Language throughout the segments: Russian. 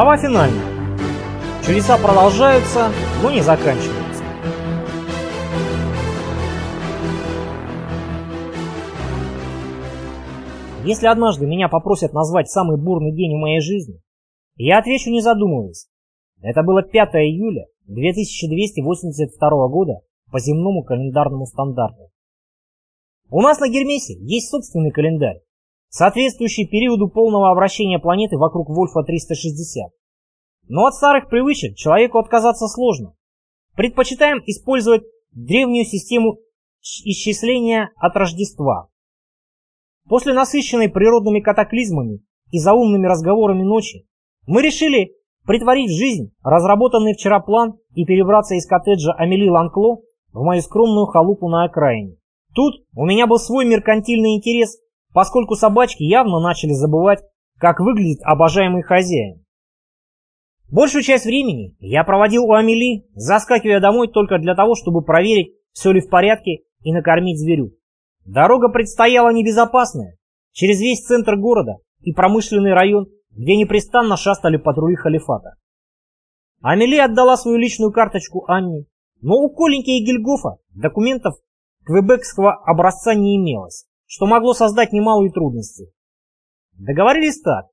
Глава финальная. Чудеса продолжаются, но не заканчиваются. Если однажды меня попросят назвать самый бурный день в моей жизни, я отвечу не задумываясь. Это было 5 июля 2282 года по земному календарному стандарту. У нас на Гермесе есть собственный календарь, соответствующий периоду полного обращения планеты вокруг Вольфа-360. Но от старых привычек человеку отказаться сложно. Предпочитаем использовать древнюю систему исчисления от Рождества. После насыщенной природными катаклизмами и заумными разговорами ночи, мы решили притворить в жизнь разработанный вчера план и перебраться из коттеджа Амели Ланкло в мою скромную халупу на окраине. Тут у меня был свой меркантильный интерес, поскольку собачки явно начали забывать, как выглядит обожаемый хозяин. Большую часть времени я проводил у Амели, заскакивая домой только для того, чтобы проверить, все ли в порядке и накормить зверю. Дорога предстояла небезопасная, через весь центр города и промышленный район, где непрестанно шастали патрули халифата. Амели отдала свою личную карточку Анне, но у Коленьки и Гильгофа документов квебекского образца не имелось, что могло создать немалые трудности. Договорились так.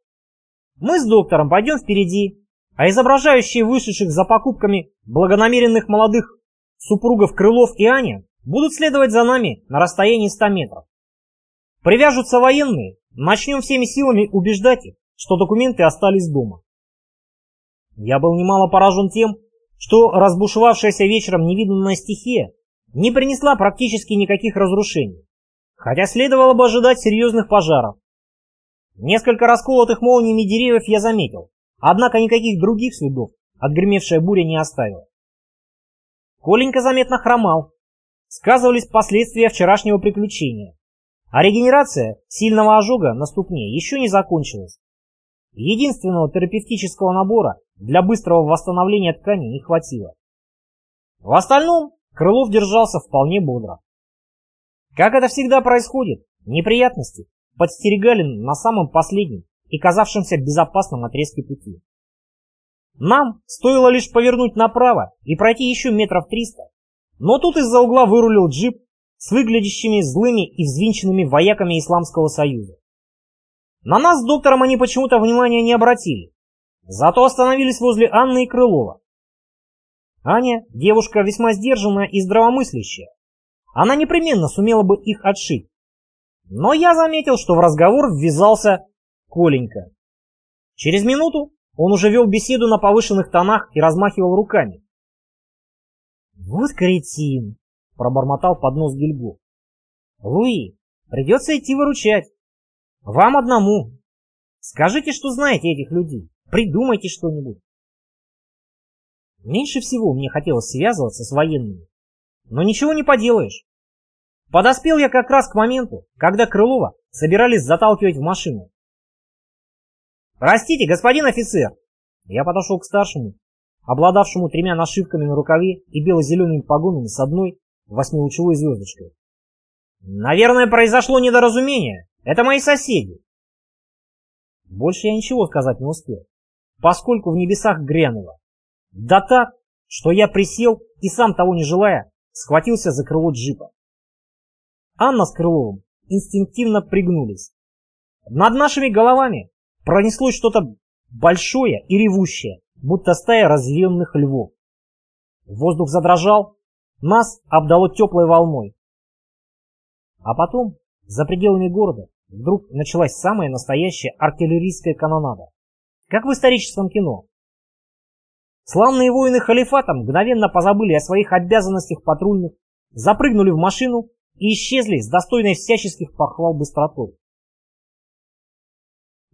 Мы с доктором пойдем впереди, а изображающие вышедших за покупками благонамеренных молодых супругов Крылов и Аня будут следовать за нами на расстоянии 100 метров. Привяжутся военные, начнем всеми силами убеждать их, что документы остались дома. Я был немало поражен тем, что разбушевавшаяся вечером невиданная стихия не принесла практически никаких разрушений, хотя следовало бы ожидать серьезных пожаров. Несколько расколотых молниями деревьев я заметил, однако никаких других следов отгремевшая буря не оставила. Коленька заметно хромал. Сказывались последствия вчерашнего приключения. А регенерация сильного ожога на ступне еще не закончилась. Единственного терапевтического набора для быстрого восстановления ткани не хватило. В остальном Крылов держался вполне бодро. Как это всегда происходит, неприятности подстерегали на самом последнем и казавшемся безопасном отрезке пути. Нам стоило лишь повернуть направо и пройти еще метров триста, но тут из-за угла вырулил джип с выглядящими злыми и взвинченными вояками Исламского Союза. На нас с доктором они почему-то внимания не обратили, зато остановились возле Анны и Крылова. Аня – девушка весьма сдержанная и здравомыслящая. Она непременно сумела бы их отшить. Но я заметил, что в разговор ввязался Коленька. Через минуту он уже вел беседу на повышенных тонах и размахивал руками. «Вот кретин!» — пробормотал под нос Гильгу. «Луи, придется идти выручать. Вам одному. Скажите, что знаете этих людей. Придумайте что-нибудь». Меньше всего мне хотелось связываться с военными. Но ничего не поделаешь. Подоспел я как раз к моменту, когда Крылова собирались заталкивать в машину. «Простите, господин офицер!» Я подошел к старшему, обладавшему тремя нашивками на рукаве и бело-зелеными погонами с одной восьмилучевой звездочкой. «Наверное, произошло недоразумение. Это мои соседи». Больше я ничего сказать не успел, поскольку в небесах грянуло. Да так, что я присел и сам того не желая, схватился за крыло джипа. Анна с Крыловым инстинктивно пригнулись. Над нашими головами пронеслось что-то большое и ревущее, будто стая разъяренных львов. Воздух задрожал, нас обдало теплой волной. А потом, за пределами города, вдруг началась самая настоящая артиллерийская канонада. Как в историческом кино. Славные воины халифата мгновенно позабыли о своих обязанностях патрульных, запрыгнули в машину и исчезли с достойной всяческих похвал быстротой.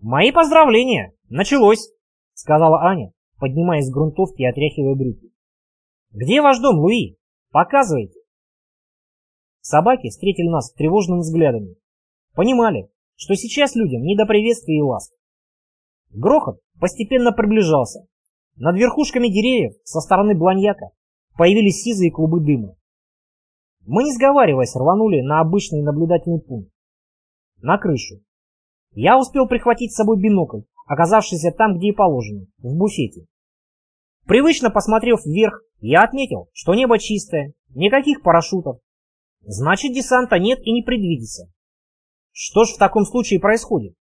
«Мои поздравления! Началось!» — сказала Аня, поднимаясь с грунтовки и отряхивая брюки. «Где ваш дом, Луи? Показывайте!» Собаки встретили нас тревожными взглядами. Понимали, что сейчас людям не до приветствия и ласк. Грохот постепенно приближался. Над верхушками деревьев со стороны Бланьяка появились сизые клубы дыма. Мы, не сговариваясь, рванули на обычный наблюдательный пункт. На крышу. Я успел прихватить с собой бинокль, оказавшийся там, где и положено, в буфете. Привычно посмотрев вверх, я отметил, что небо чистое, никаких парашютов. Значит, десанта нет и не предвидится. Что ж в таком случае происходит?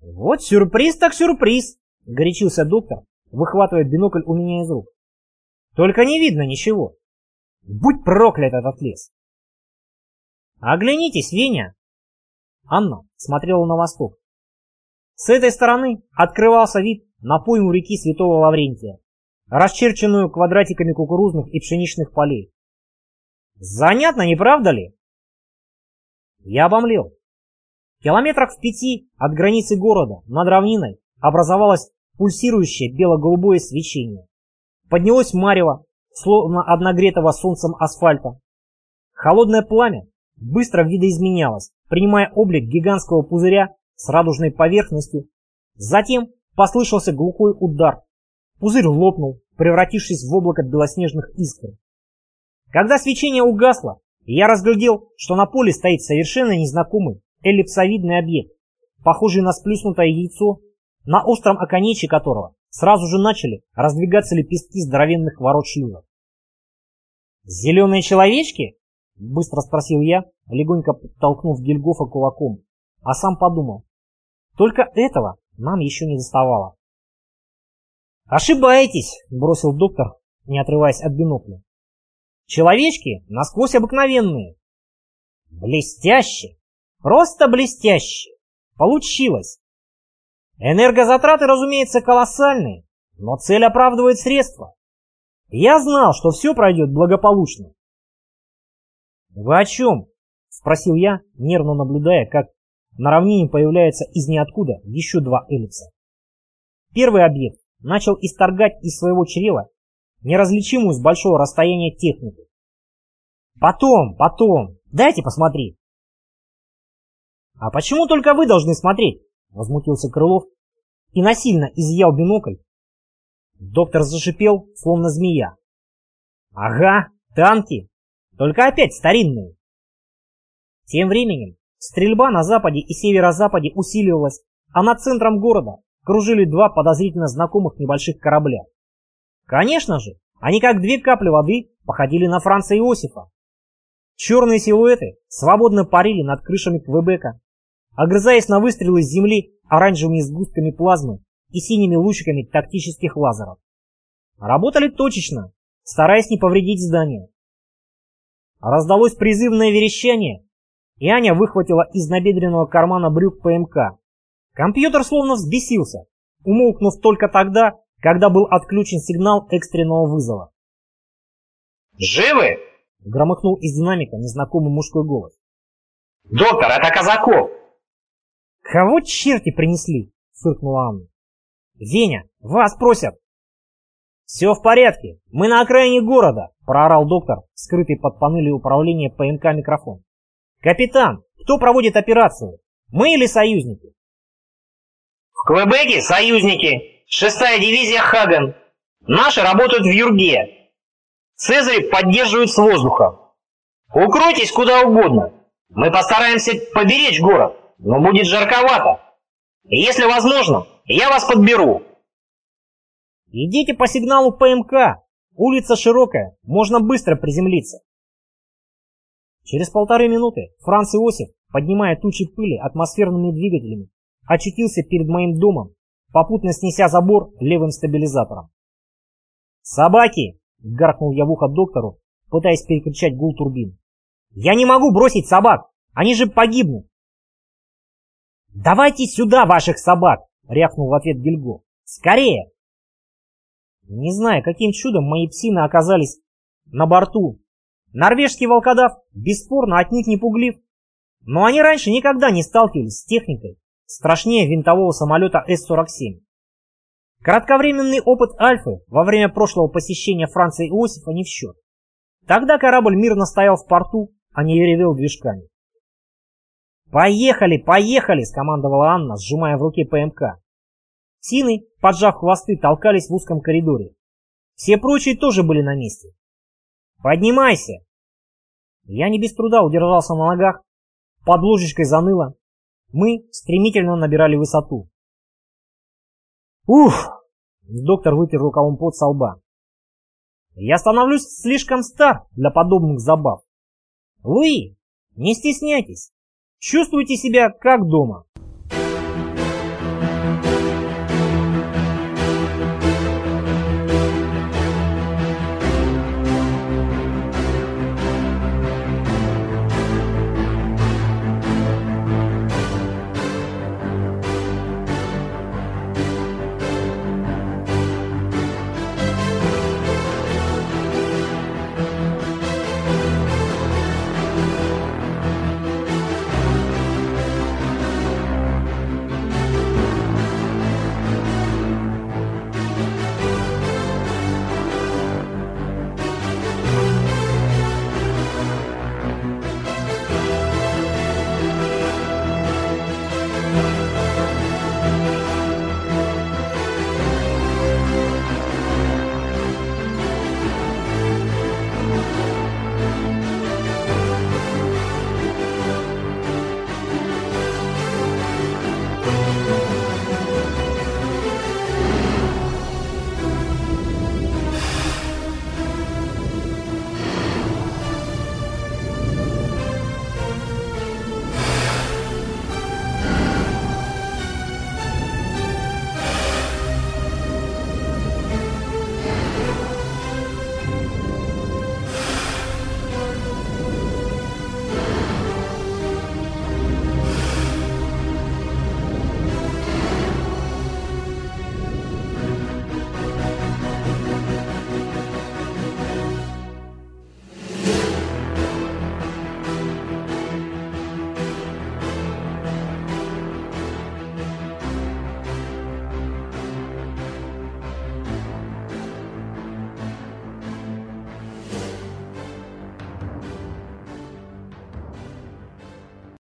Вот сюрприз так сюрприз, горячился доктор, выхватывая бинокль у меня из рук. Только не видно ничего. Будь проклят этот лес. Оглянитесь, Веня. Анна смотрела на восток. С этой стороны открывался вид на пойму реки Святого Лаврентия, расчерченную квадратиками кукурузных и пшеничных полей. Занятно, не правда ли? Я обомлел. Километрах в пяти от границы города над равниной образовалось пульсирующее бело-голубое свечение. Поднялось марево, словно от нагретого солнцем асфальта. Холодное пламя быстро видоизменялось, принимая облик гигантского пузыря с радужной поверхностью. Затем послышался глухой удар. Пузырь лопнул, превратившись в облако белоснежных искр. Когда свечение угасло, я разглядел, что на поле стоит совершенно незнакомый эллипсовидный объект, похожий на сплюснутое яйцо, на остром оконечье которого сразу же начали раздвигаться лепестки здоровенных ворот шлюзов. «Зеленые человечки?» — быстро спросил я, легонько толкнув Гильгофа кулаком, а сам подумал. Только этого нам еще не доставало. «Ошибаетесь!» — бросил доктор, не отрываясь от бинокля. «Человечки насквозь обыкновенные». «Блестяще! Просто блестяще! Получилось! Энергозатраты, разумеется, колоссальные, но цель оправдывает средства. Я знал, что все пройдет благополучно». «Вы о чем?» — спросил я, нервно наблюдая, как на равнине появляется из ниоткуда еще два эллипса. Первый объект начал исторгать из своего чрева неразличимую с большого расстояния технику. «Потом, потом, дайте посмотреть!» «А почему только вы должны смотреть?» — возмутился Крылов и насильно изъял бинокль. Доктор зашипел, словно змея. «Ага, танки, только опять старинные!» Тем временем Стрельба на западе и северо-западе усиливалась, а над центром города кружили два подозрительно знакомых небольших корабля. Конечно же, они как две капли воды походили на Франца Иосифа. Черные силуэты свободно парили над крышами Квебека, огрызаясь на выстрелы с земли оранжевыми сгустками плазмы и синими лучиками тактических лазеров. Работали точечно, стараясь не повредить здание. Раздалось призывное верещание, и Аня выхватила из набедренного кармана брюк ПМК. Компьютер словно взбесился, умолкнув только тогда, когда был отключен сигнал экстренного вызова. «Живы?» — громыхнул из динамика незнакомый мужской голос. «Доктор, это Казаков!» «Кого черти принесли?» — фыркнула Анна. «Веня, вас просят!» «Все в порядке, мы на окраине города!» — проорал доктор, скрытый под панелью управления ПМК микрофон. «Капитан, кто проводит операцию? Мы или союзники?» «В Квебеке союзники. Шестая дивизия Хаген. Наши работают в Юрге. Цезарь поддерживает с воздуха. Укройтесь куда угодно. Мы постараемся поберечь город, но будет жарковато. Если возможно, я вас подберу». «Идите по сигналу ПМК. Улица широкая, можно быстро приземлиться». Через полторы минуты Франц Иосиф, поднимая тучи пыли атмосферными двигателями, очутился перед моим домом, попутно снеся забор левым стабилизатором. «Собаки!» — гаркнул я в ухо доктору, пытаясь перекричать гул турбин. «Я не могу бросить собак! Они же погибнут!» «Давайте сюда ваших собак!» — рявкнул в ответ Гильго. «Скорее!» Не знаю, каким чудом мои псины оказались на борту Норвежский волкодав бесспорно них не пуглив, но они раньше никогда не сталкивались с техникой, страшнее винтового самолета С-47. Кратковременный опыт Альфы во время прошлого посещения Франции Иосифа не в счет. Тогда корабль мирно стоял в порту, а не ревел движками. «Поехали, поехали!» — скомандовала Анна, сжимая в руке ПМК. Сины, поджав хвосты, толкались в узком коридоре. Все прочие тоже были на месте. «Поднимайся!» Я не без труда удержался на ногах, под ложечкой заныло. Мы стремительно набирали высоту. Уф! Доктор вытер рукавом пот со лба. Я становлюсь слишком стар для подобных забав. Луи, не стесняйтесь. Чувствуйте себя как дома.